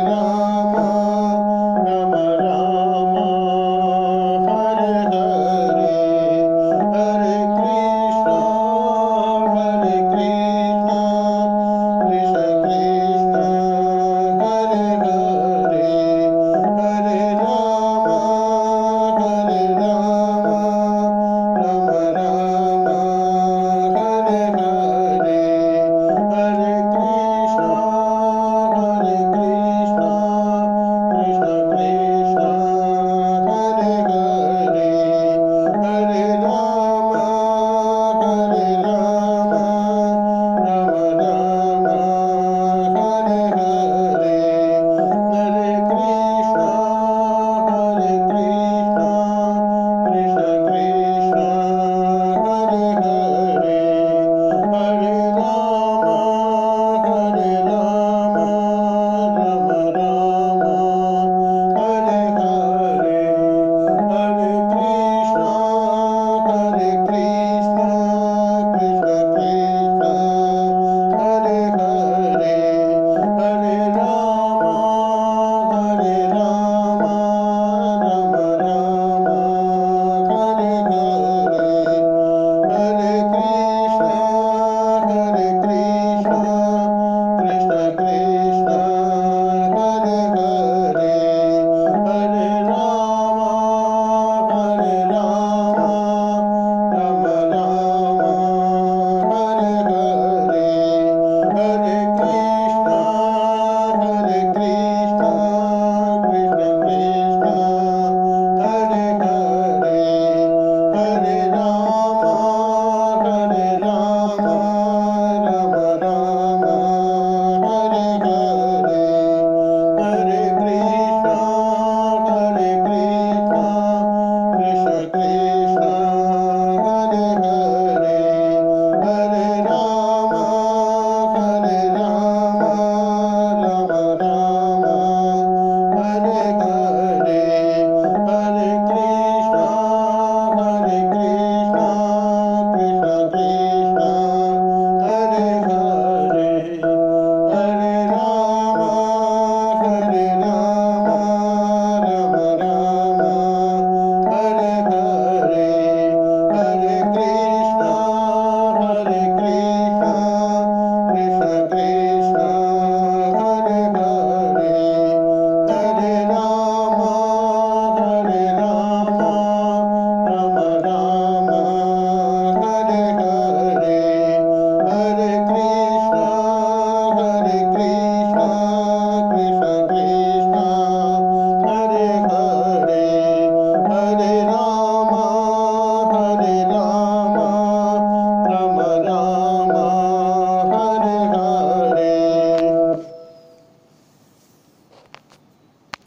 Ram.